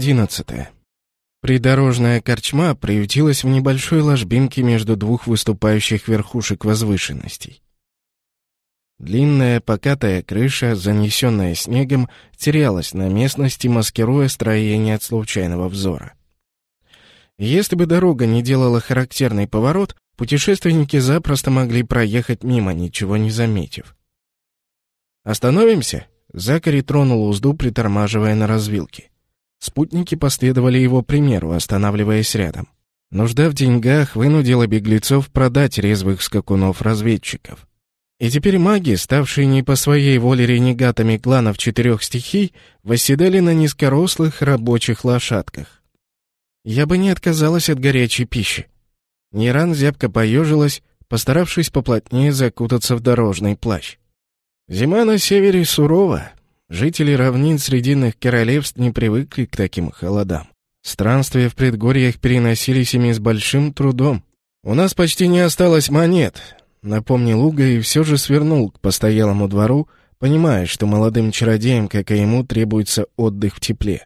одиннадцатая. Придорожная корчма приютилась в небольшой ложбинке между двух выступающих верхушек возвышенностей. Длинная покатая крыша, занесенная снегом, терялась на местности, маскируя строение от случайного взора. Если бы дорога не делала характерный поворот, путешественники запросто могли проехать мимо, ничего не заметив. «Остановимся?» Закари тронул узду, притормаживая на развилке. Спутники последовали его примеру, останавливаясь рядом. Нужда в деньгах вынудила беглецов продать резвых скакунов-разведчиков. И теперь маги, ставшие не по своей воле ренегатами кланов четырех стихий, восседали на низкорослых рабочих лошадках. Я бы не отказалась от горячей пищи. Ниран зябко поежилась, постаравшись поплотнее закутаться в дорожный плащ. Зима на севере сурова. Жители равнин Срединных королевств не привыкли к таким холодам. Странствия в предгорьях переносились ими с большим трудом. «У нас почти не осталось монет», — напомнил Уга и все же свернул к постоялому двору, понимая, что молодым чародеям, как и ему, требуется отдых в тепле.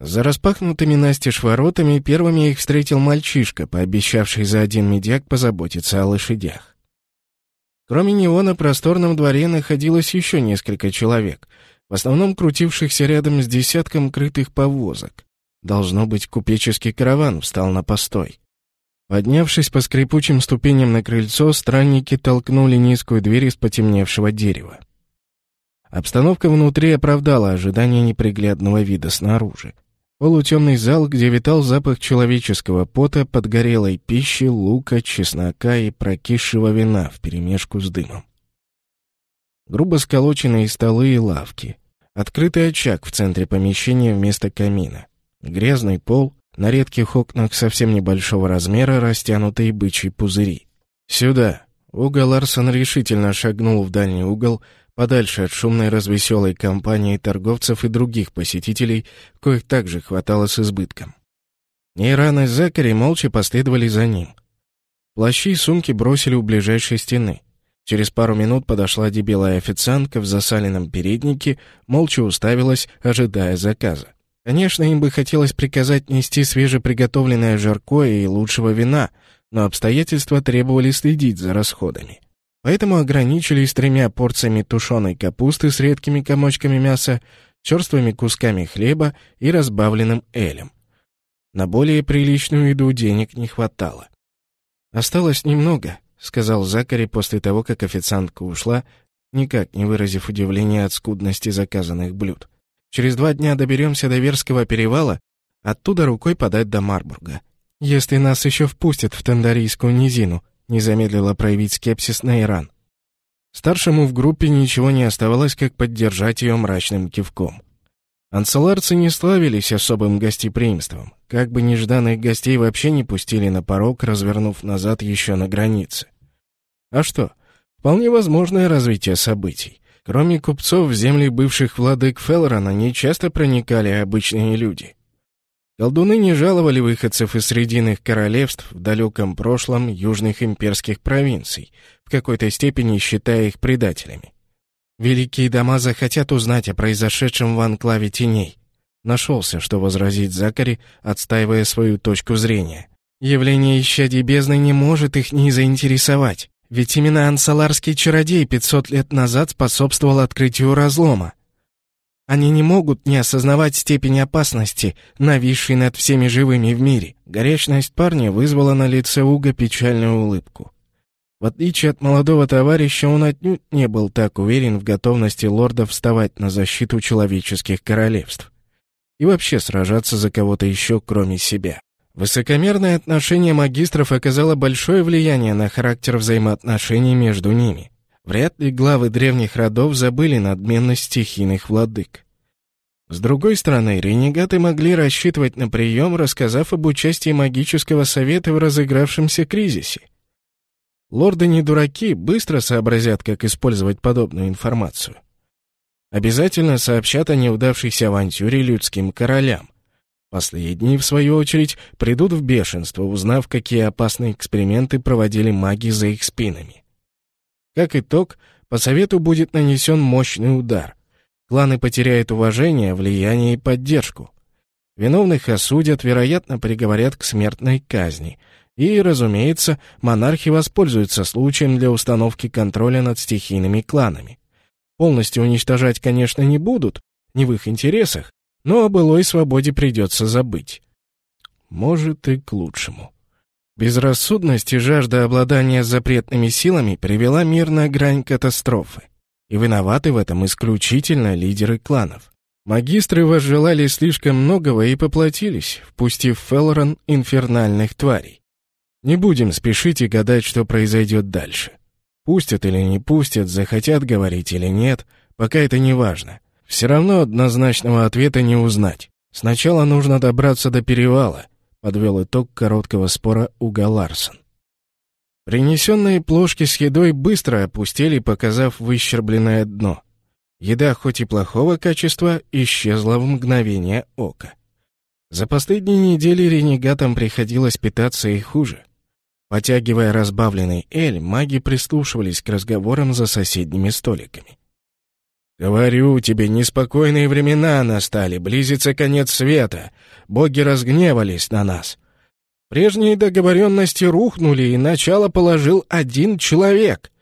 За распахнутыми настежь воротами первыми их встретил мальчишка, пообещавший за один медяк позаботиться о лошадях. Кроме него на просторном дворе находилось еще несколько человек, в основном крутившихся рядом с десятком крытых повозок. Должно быть, купеческий караван встал на постой. Поднявшись по скрипучим ступеням на крыльцо, странники толкнули низкую дверь из потемневшего дерева. Обстановка внутри оправдала ожидания неприглядного вида снаружи. Полутемный зал, где витал запах человеческого пота, подгорелой пищи, лука, чеснока и прокисшего вина вперемешку с дымом. Грубо сколоченные столы и лавки. Открытый очаг в центре помещения вместо камина. Грязный пол, на редких окнах совсем небольшого размера растянутые бычьи пузыри. «Сюда!» Уга Ларсон решительно шагнул в дальний угол, подальше от шумной развеселой компании торговцев и других посетителей, коих также хватало с избытком. Нейран и Закари молча последовали за ним. Плащи и сумки бросили у ближайшей стены. Через пару минут подошла дебелая официантка в засаленном переднике, молча уставилась, ожидая заказа. Конечно, им бы хотелось приказать нести свежеприготовленное жаркое и лучшего вина, но обстоятельства требовали следить за расходами. Поэтому ограничились тремя порциями тушеной капусты с редкими комочками мяса, черствыми кусками хлеба и разбавленным элем. На более приличную еду денег не хватало. «Осталось немного», — сказал Закари после того, как официантка ушла, никак не выразив удивления от скудности заказанных блюд. «Через два дня доберемся до Верского перевала, оттуда рукой подать до Марбурга. Если нас еще впустят в Тандарийскую низину», не замедлила проявить скепсис на Иран. Старшему в группе ничего не оставалось, как поддержать ее мрачным кивком. Анцеларцы не славились особым гостеприимством. Как бы нежданных гостей вообще не пустили на порог, развернув назад еще на границе. А что? Вполне возможное развитие событий. Кроме купцов, в земли бывших владык Фелрона не часто проникали обычные люди. Колдуны не жаловали выходцев из срединных королевств в далеком прошлом южных имперских провинций, в какой-то степени считая их предателями. Великие дома захотят узнать о произошедшем в анклаве теней. Нашелся, что возразить Закари, отстаивая свою точку зрения. Явление исчадий бездны не может их не заинтересовать, ведь именно ансаларский чародей 500 лет назад способствовал открытию разлома. Они не могут не осознавать степень опасности, нависшей над всеми живыми в мире. Горячность парня вызвала на лице Уга печальную улыбку. В отличие от молодого товарища, он отнюдь не был так уверен в готовности лорда вставать на защиту человеческих королевств. И вообще сражаться за кого-то еще, кроме себя. Высокомерное отношение магистров оказало большое влияние на характер взаимоотношений между ними. Вряд ли главы древних родов забыли надменность стихийных владык. С другой стороны, ренегаты могли рассчитывать на прием, рассказав об участии магического совета в разыгравшемся кризисе. Лорды не дураки, быстро сообразят, как использовать подобную информацию. Обязательно сообщат о неудавшейся авантюре людским королям. Последние, в свою очередь, придут в бешенство, узнав, какие опасные эксперименты проводили маги за их спинами. Как итог, по совету будет нанесен мощный удар. Кланы потеряют уважение, влияние и поддержку. Виновных осудят, вероятно, приговорят к смертной казни. И, разумеется, монархи воспользуются случаем для установки контроля над стихийными кланами. Полностью уничтожать, конечно, не будут, не в их интересах, но о былой свободе придется забыть. Может, и к лучшему. Безрассудность и жажда обладания запретными силами привела мир на грань катастрофы. И виноваты в этом исключительно лидеры кланов. Магистры возжелали слишком многого и поплатились, впустив в Феллоран инфернальных тварей. Не будем спешить и гадать, что произойдет дальше. Пустят или не пустят, захотят говорить или нет, пока это не важно. Все равно однозначного ответа не узнать. Сначала нужно добраться до перевала, подвел итог короткого спора Уга Ларсон. Принесенные плошки с едой быстро опустили, показав выщербленное дно. Еда, хоть и плохого качества, исчезла в мгновение ока. За последние недели ренегатам приходилось питаться и хуже. Потягивая разбавленный эль, маги прислушивались к разговорам за соседними столиками. «Говорю тебе, неспокойные времена настали, близится конец света. Боги разгневались на нас. Прежние договоренности рухнули, и начало положил один человек.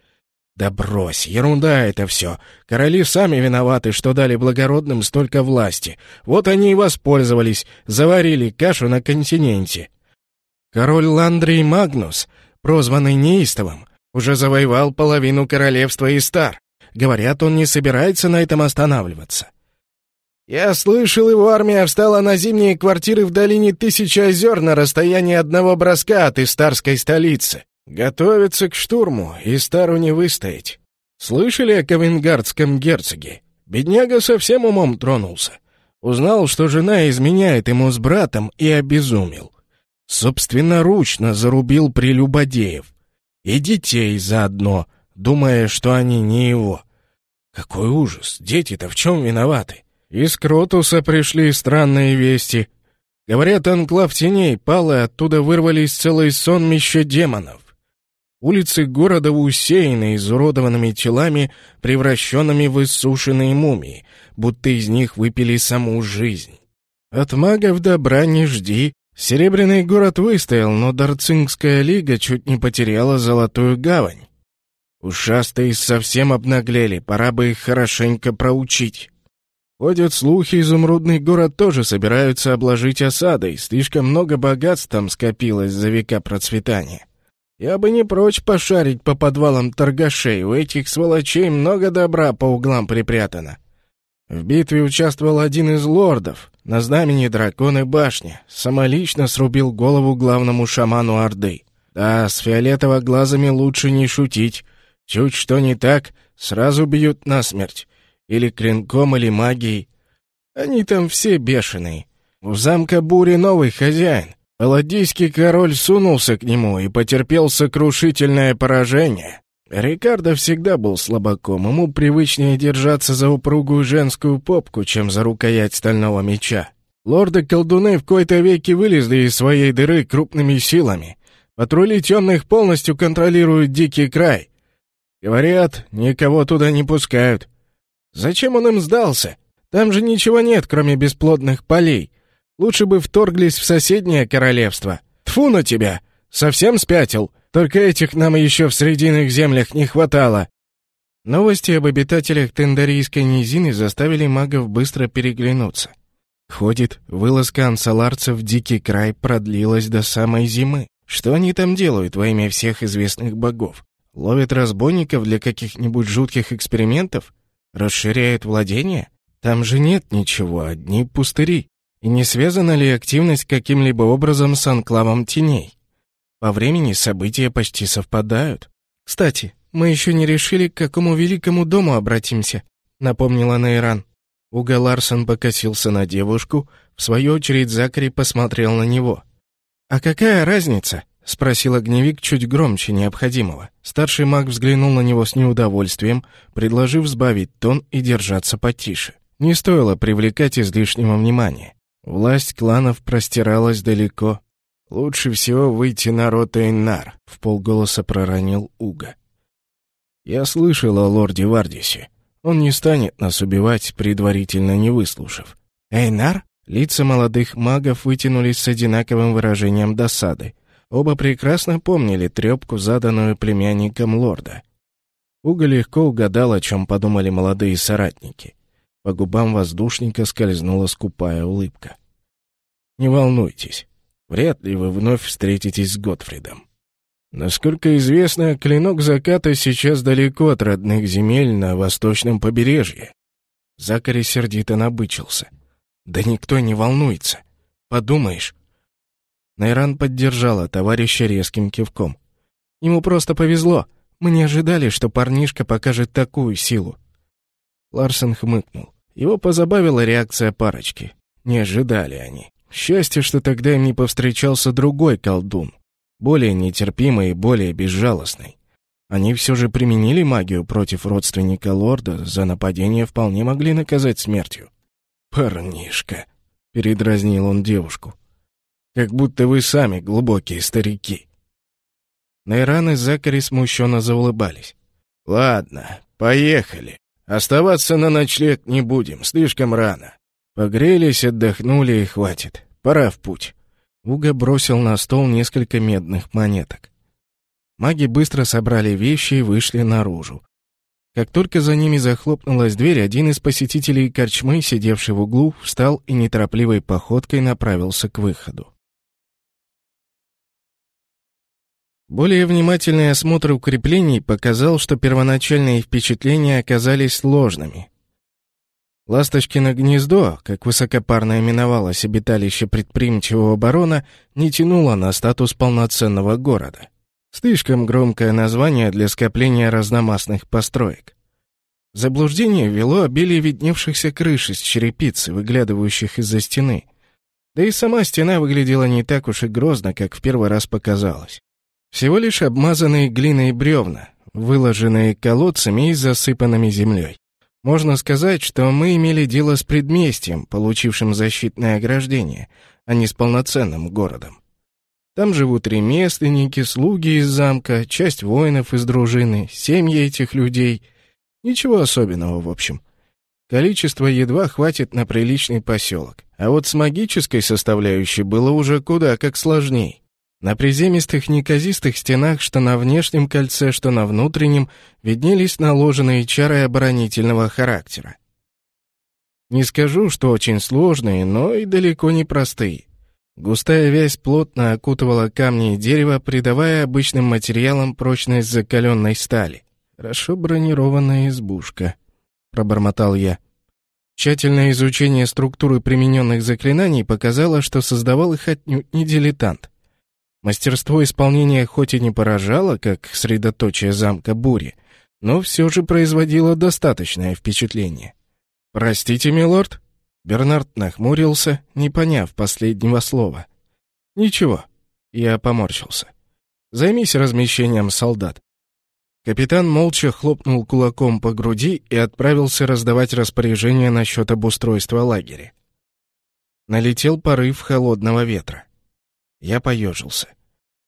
Да брось, ерунда это все. Короли сами виноваты, что дали благородным столько власти. Вот они и воспользовались, заварили кашу на континенте. Король Ландрий Магнус, прозванный Неистовым, уже завоевал половину королевства Истар. Говорят, он не собирается на этом останавливаться. Я слышал, его армия встала на зимние квартиры в долине Тысячи озер на расстоянии одного броска от Истарской столицы. Готовится к штурму, Истару не выстоять. Слышали о Ковенгардском герцоге? Бедняга совсем умом тронулся. Узнал, что жена изменяет ему с братом и обезумел. Собственноручно зарубил прелюбодеев. И детей заодно, думая, что они не его. Какой ужас! Дети-то в чем виноваты? Из Кротуса пришли странные вести. Говорят, анклав теней пал, и оттуда вырвались целый сонмище демонов. Улицы города усеяны изуродованными телами, превращенными в иссушенные мумии, будто из них выпили саму жизнь. От магов добра не жди. Серебряный город выстоял, но Дарцингская лига чуть не потеряла золотую гавань. Ушастые совсем обнаглели, пора бы их хорошенько проучить. Ходят слухи, изумрудный город тоже собираются обложить осадой. Слишком много богатств там скопилось за века процветания. Я бы не прочь пошарить по подвалам торгашей. У этих сволочей много добра по углам припрятано. В битве участвовал один из лордов. На знамени драконы башни. Самолично срубил голову главному шаману Орды. Да, с фиолетово-глазами лучше не шутить. Чуть что не так, сразу бьют насмерть. Или клинком, или магией. Они там все бешеные. У замка Бури новый хозяин. Паладийский король сунулся к нему и потерпел сокрушительное поражение. Рикардо всегда был слабаком, ему привычнее держаться за упругую женскую попку, чем за рукоять стального меча. Лорды-колдуны в кои-то веки вылезли из своей дыры крупными силами. Патрули темных полностью контролируют дикий край. Говорят, никого туда не пускают. Зачем он им сдался? Там же ничего нет, кроме бесплодных полей. Лучше бы вторглись в соседнее королевство. Тфу на тебя! Совсем спятил? Только этих нам еще в срединных землях не хватало. Новости об обитателях Тендарийской низины заставили магов быстро переглянуться. Ходит, вылазка ансаларцев в дикий край продлилась до самой зимы. Что они там делают во имя всех известных богов? Ловят разбойников для каких-нибудь жутких экспериментов? Расширяют владения? Там же нет ничего, одни пустыри. И не связана ли активность каким-либо образом с анклавом теней? По времени события почти совпадают. Кстати, мы еще не решили, к какому великому дому обратимся, напомнила Нейран. Уга Ларсон покосился на девушку, в свою очередь Закари посмотрел на него. «А какая разница?» — спросил огневик чуть громче необходимого. Старший маг взглянул на него с неудовольствием, предложив сбавить тон и держаться потише. Не стоило привлекать излишнего внимания. Власть кланов простиралась далеко. «Лучше всего выйти на рот Эйнар», — в полголоса проронил Уга. «Я слышал о лорде Вардисе. Он не станет нас убивать, предварительно не выслушав». «Эйнар?» Лица молодых магов вытянулись с одинаковым выражением досады. Оба прекрасно помнили трепку, заданную племянником лорда. Уга легко угадал, о чем подумали молодые соратники. По губам воздушника скользнула скупая улыбка. «Не волнуйтесь, вряд ли вы вновь встретитесь с Готфридом. Насколько известно, клинок заката сейчас далеко от родных земель на восточном побережье». Закари сердито набычился. «Да никто не волнуется. Подумаешь». Найран поддержала товарища резким кивком. «Ему просто повезло. Мы не ожидали, что парнишка покажет такую силу». Ларсен хмыкнул. Его позабавила реакция парочки. Не ожидали они. Счастье, что тогда им не повстречался другой колдун. Более нетерпимый и более безжалостный. Они все же применили магию против родственника лорда, за нападение вполне могли наказать смертью. «Парнишка», — передразнил он девушку, — «как будто вы сами глубокие старики». Найран и Закари смущенно заулыбались. «Ладно, поехали». Оставаться на ночлег не будем, слишком рано. Погрелись, отдохнули и хватит. Пора в путь. Уга бросил на стол несколько медных монеток. Маги быстро собрали вещи и вышли наружу. Как только за ними захлопнулась дверь, один из посетителей корчмы, сидевший в углу, встал и неторопливой походкой направился к выходу. Более внимательный осмотр укреплений показал, что первоначальные впечатления оказались сложными. Ласточкино гнездо, как высокопарно именовалось обиталище предприимчивого барона, не тянуло на статус полноценного города. Слишком громкое название для скопления разномастных построек. Заблуждение вело обилие видневшихся крыш из черепицы, выглядывающих из-за стены. Да и сама стена выглядела не так уж и грозно, как в первый раз показалось. Всего лишь обмазанные глиной бревна, выложенные колодцами и засыпанными землей. Можно сказать, что мы имели дело с предместьем, получившим защитное ограждение, а не с полноценным городом. Там живут ремесленники, слуги из замка, часть воинов из дружины, семьи этих людей. Ничего особенного, в общем. Количество едва хватит на приличный поселок. А вот с магической составляющей было уже куда как сложней. На приземистых неказистых стенах, что на внешнем кольце, что на внутреннем, виднелись наложенные чары оборонительного характера. Не скажу, что очень сложные, но и далеко не простые. Густая вязь плотно окутывала камни и дерево, придавая обычным материалам прочность закаленной стали. «Хорошо бронированная избушка», — пробормотал я. Тщательное изучение структуры примененных заклинаний показало, что создавал их отнюдь не дилетант. Мастерство исполнения хоть и не поражало, как средоточие замка бури, но все же производило достаточное впечатление. «Простите, милорд?» Бернард нахмурился, не поняв последнего слова. «Ничего», — я поморщился. «Займись размещением солдат». Капитан молча хлопнул кулаком по груди и отправился раздавать распоряжения насчет обустройства лагеря. Налетел порыв холодного ветра. Я поежился.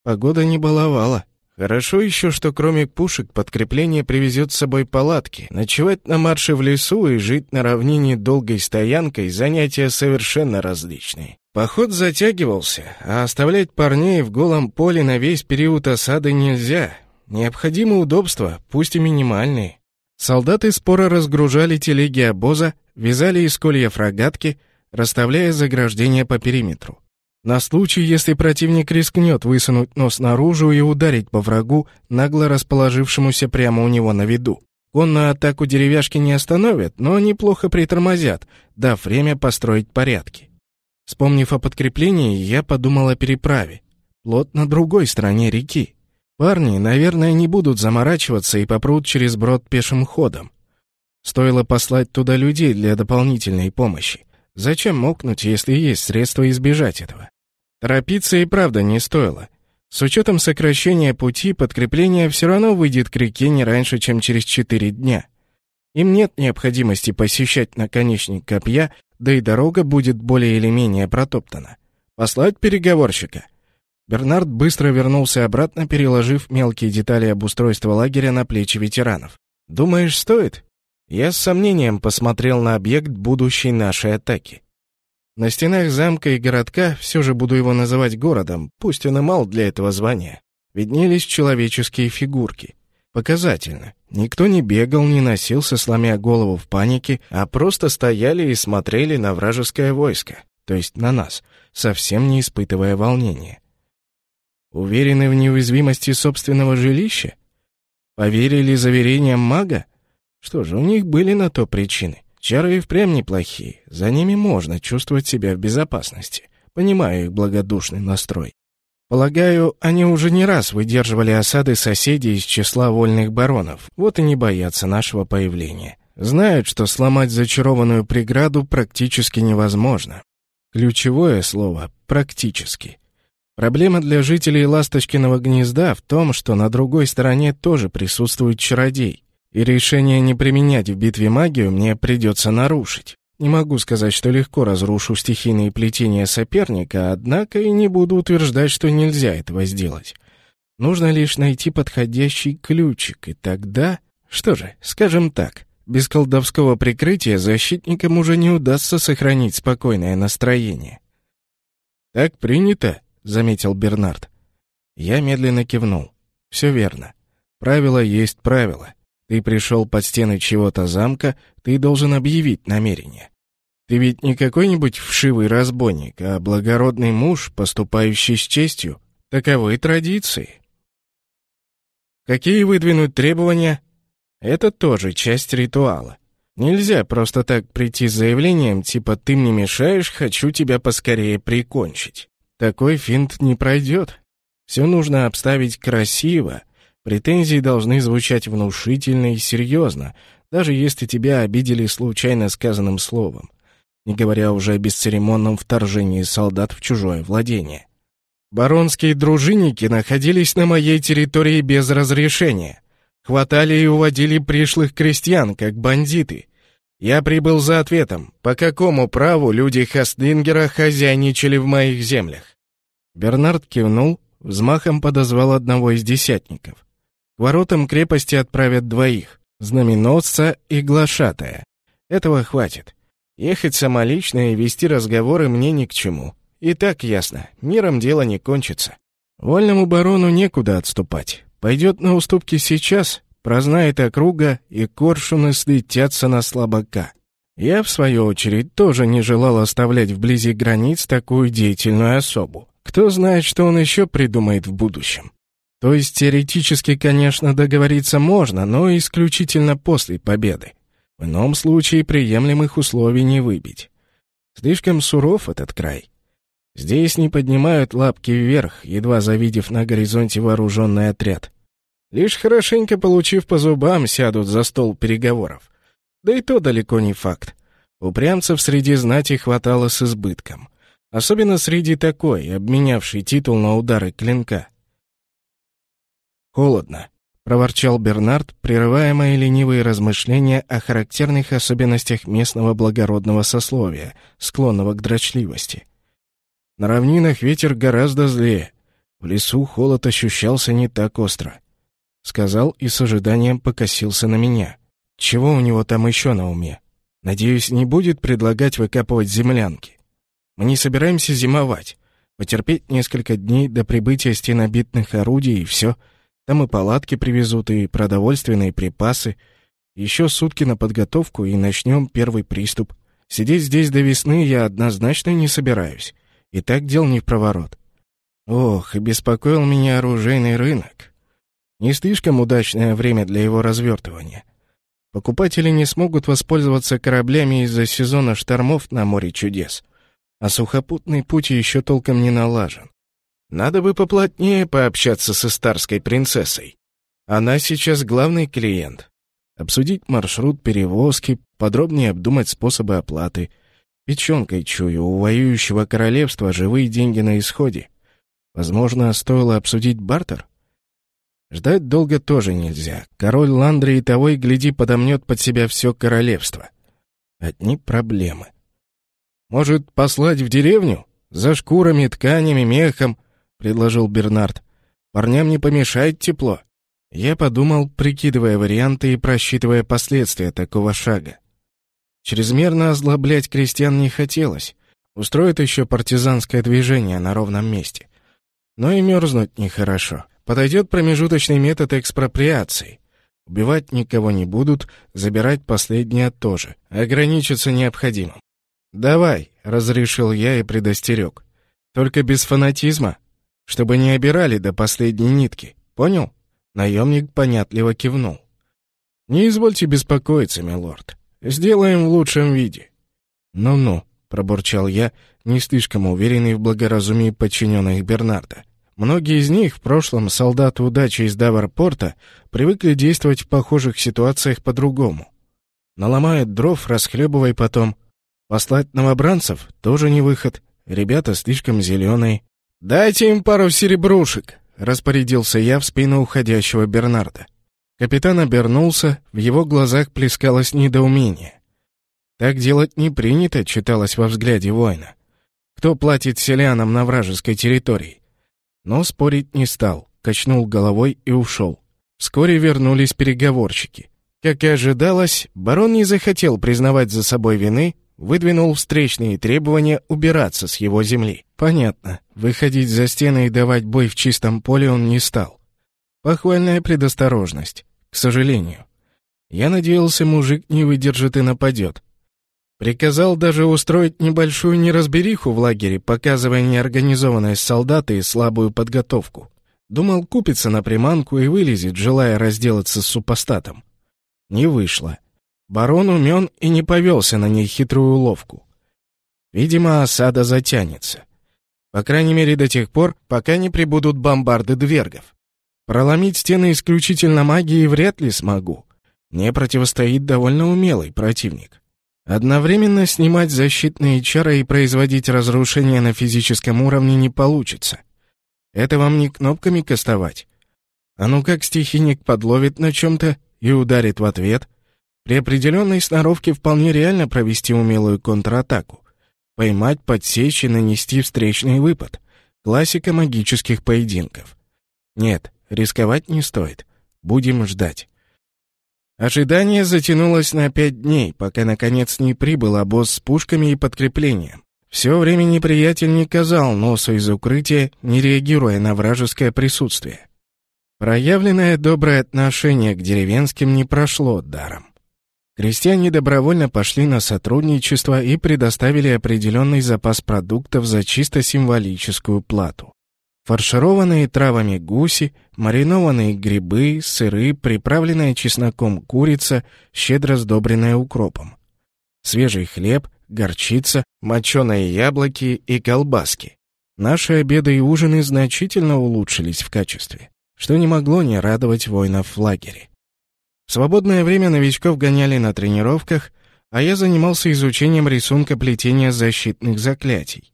Погода не баловала. Хорошо еще, что кроме пушек подкрепление привезет с собой палатки. Ночевать на марше в лесу и жить на равнине долгой стоянкой — занятия совершенно различные. Поход затягивался, а оставлять парней в голом поле на весь период осады нельзя. Необходимы удобства, пусть и минимальные. Солдаты споро разгружали телеги обоза, вязали из кольев рогатки, расставляя заграждения по периметру. На случай, если противник рискнет высунуть нос наружу и ударить по врагу, нагло расположившемуся прямо у него на виду. Конную атаку деревяшки не остановят, но неплохо притормозят, дав время построить порядки. Вспомнив о подкреплении, я подумал о переправе. Плот на другой стороне реки. Парни, наверное, не будут заморачиваться и попрут через брод пешим ходом. Стоило послать туда людей для дополнительной помощи. Зачем мокнуть, если есть средства избежать этого? Торопиться и правда не стоило. С учетом сокращения пути, подкрепление все равно выйдет к реке не раньше, чем через четыре дня. Им нет необходимости посещать наконечник копья, да и дорога будет более или менее протоптана. Послать переговорщика. Бернард быстро вернулся обратно, переложив мелкие детали обустройства лагеря на плечи ветеранов. «Думаешь, стоит?» Я с сомнением посмотрел на объект будущей нашей атаки. На стенах замка и городка, все же буду его называть городом, пусть он и мал для этого звания, виднелись человеческие фигурки. Показательно. Никто не бегал, не носился, сломя голову в панике, а просто стояли и смотрели на вражеское войско, то есть на нас, совсем не испытывая волнения. Уверены в неуязвимости собственного жилища? Поверили заверениям мага? Что же, у них были на то причины. Чары и впрямь неплохие, за ними можно чувствовать себя в безопасности. Понимаю их благодушный настрой. Полагаю, они уже не раз выдерживали осады соседей из числа вольных баронов, вот и не боятся нашего появления. Знают, что сломать зачарованную преграду практически невозможно. Ключевое слово «практически». Проблема для жителей Ласточкиного гнезда в том, что на другой стороне тоже присутствует чародей, и решение не применять в битве магию мне придется нарушить. Не могу сказать, что легко разрушу стихийные плетения соперника, однако и не буду утверждать, что нельзя этого сделать. Нужно лишь найти подходящий ключик, и тогда... Что же, скажем так, без колдовского прикрытия защитникам уже не удастся сохранить спокойное настроение. «Так принято», — заметил Бернард. Я медленно кивнул. «Все верно. Правило есть правило. Ты пришел под стены чего-то замка, ты должен объявить намерение. Ты ведь не какой-нибудь вшивый разбойник, а благородный муж, поступающий с честью. Таковы традиции. Какие выдвинуть требования? Это тоже часть ритуала. Нельзя просто так прийти с заявлением типа «ты мне мешаешь, хочу тебя поскорее прикончить». Такой финт не пройдет. Все нужно обставить красиво, Претензии должны звучать внушительно и серьезно, даже если тебя обидели случайно сказанным словом, не говоря уже о бесцеремонном вторжении солдат в чужое владение. Баронские дружинники находились на моей территории без разрешения. Хватали и уводили пришлых крестьян, как бандиты. Я прибыл за ответом, по какому праву люди Хастингера хозяйничали в моих землях. Бернард кивнул, взмахом подозвал одного из десятников. К воротам крепости отправят двоих — знаменосца и глашатая. Этого хватит. Ехать самолично и вести разговоры мне ни к чему. И так ясно, миром дело не кончится. Вольному барону некуда отступать. Пойдет на уступки сейчас, прознает округа, и коршуны слетятся на слабака. Я, в свою очередь, тоже не желал оставлять вблизи границ такую деятельную особу. Кто знает, что он еще придумает в будущем. То есть теоретически, конечно, договориться можно, но исключительно после победы. В ином случае приемлемых условий не выбить. Слишком суров этот край. Здесь не поднимают лапки вверх, едва завидев на горизонте вооруженный отряд. Лишь хорошенько получив по зубам, сядут за стол переговоров. Да и то далеко не факт. Упрямцев среди знати хватало с избытком. Особенно среди такой, обменявшей титул на удары клинка. «Холодно», — проворчал Бернард, прерывая мои ленивые размышления о характерных особенностях местного благородного сословия, склонного к дрочливости. На равнинах ветер гораздо злее, в лесу холод ощущался не так остро. Сказал и с ожиданием покосился на меня. Чего у него там еще на уме? Надеюсь, не будет предлагать выкапывать землянки. Мы не собираемся зимовать. Потерпеть несколько дней до прибытия стенобитных орудий и все — там и палатки привезут, и продовольственные припасы. Еще сутки на подготовку, и начнем первый приступ. Сидеть здесь до весны я однозначно не собираюсь. И так дел не в проворот. Ох, и беспокоил меня оружейный рынок. Не слишком удачное время для его развертывания. Покупатели не смогут воспользоваться кораблями из-за сезона штормов на море чудес. А сухопутный путь еще толком не налажен. Надо бы поплотнее пообщаться с истарской принцессой. Она сейчас главный клиент. Обсудить маршрут перевозки, подробнее обдумать способы оплаты. Печенкой чую, у воюющего королевства живые деньги на исходе. Возможно, стоило обсудить бартер? Ждать долго тоже нельзя. Король Ландри и того и гляди подомнет под себя все королевство. Одни проблемы. Может, послать в деревню? За шкурами, тканями, мехом, — предложил Бернард. «Парням не помешает тепло». Я подумал, прикидывая варианты и просчитывая последствия такого шага. Чрезмерно озлоблять крестьян не хотелось. Устроит еще партизанское движение на ровном месте. Но и мерзнуть нехорошо. Подойдет промежуточный метод экспроприации. Убивать никого не будут, забирать последнее тоже. Ограничиться необходимым. «Давай», — разрешил я и предостерег. «Только без фанатизма, чтобы не обирали до последней нитки. Понял?» Наемник понятливо кивнул. «Не извольте беспокоиться, милорд. Сделаем в лучшем виде». «Ну-ну», — пробурчал я, не слишком уверенный в благоразумии подчиненных Бернарда. Многие из них, в прошлом солдаты удачи из Даварпорта, привыкли действовать в похожих ситуациях по-другому. Наломают дров, расхлебывай потом. Послать новобранцев — тоже не выход. Ребята слишком зеленые. «Дайте им пару серебрушек», — распорядился я в спину уходящего Бернарда. Капитан обернулся, в его глазах плескалось недоумение. «Так делать не принято», — читалось во взгляде воина. «Кто платит селянам на вражеской территории?» Но спорить не стал, качнул головой и ушел. Вскоре вернулись переговорщики. Как и ожидалось, барон не захотел признавать за собой вины, выдвинул встречные требования убираться с его земли. Понятно, выходить за стены и давать бой в чистом поле он не стал. Похвальная предосторожность, к сожалению. Я надеялся, мужик не выдержит и нападет. Приказал даже устроить небольшую неразбериху в лагере, показывая неорганизованность солдата и слабую подготовку. Думал купиться на приманку и вылезет, желая разделаться с супостатом. Не вышло. Барон умен и не повелся на ней хитрую уловку. Видимо, осада затянется. По крайней мере, до тех пор, пока не прибудут бомбарды двергов. Проломить стены исключительно магией вряд ли смогу. Мне противостоит довольно умелый противник. Одновременно снимать защитные чары и производить разрушения на физическом уровне не получится. Это вам не кнопками кастовать. А ну как стихийник подловит на чем-то и ударит в ответ. При определенной сноровке вполне реально провести умелую контратаку. Поймать, подсечь и нанести встречный выпад. Классика магических поединков. Нет, Рисковать не стоит. Будем ждать. Ожидание затянулось на пять дней, пока наконец не прибыл обоз с пушками и подкреплением. Все время неприятель не казал носу из укрытия, не реагируя на вражеское присутствие. Проявленное доброе отношение к деревенским не прошло даром. Крестьяне добровольно пошли на сотрудничество и предоставили определенный запас продуктов за чисто символическую плату. Фаршированные травами гуси, маринованные грибы, сыры, приправленная чесноком курица, щедро сдобренная укропом. Свежий хлеб, горчица, моченые яблоки и колбаски. Наши обеды и ужины значительно улучшились в качестве, что не могло не радовать воинов в лагере. Свободное время новичков гоняли на тренировках, а я занимался изучением рисунка плетения защитных заклятий.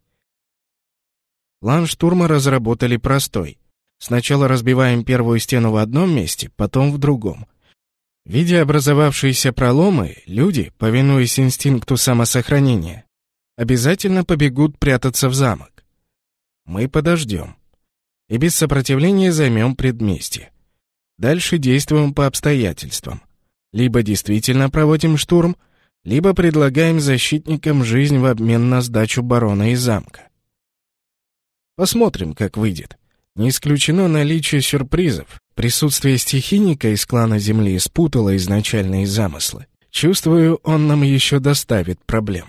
План штурма разработали простой. Сначала разбиваем первую стену в одном месте, потом в другом. Видя образовавшиеся проломы, люди, повинуясь инстинкту самосохранения, обязательно побегут прятаться в замок. Мы подождем. И без сопротивления займем предместье. Дальше действуем по обстоятельствам. Либо действительно проводим штурм, либо предлагаем защитникам жизнь в обмен на сдачу барона из замка. Посмотрим, как выйдет. Не исключено наличие сюрпризов. Присутствие стихийника из клана Земли спутало изначальные замыслы. Чувствую, он нам еще доставит проблем.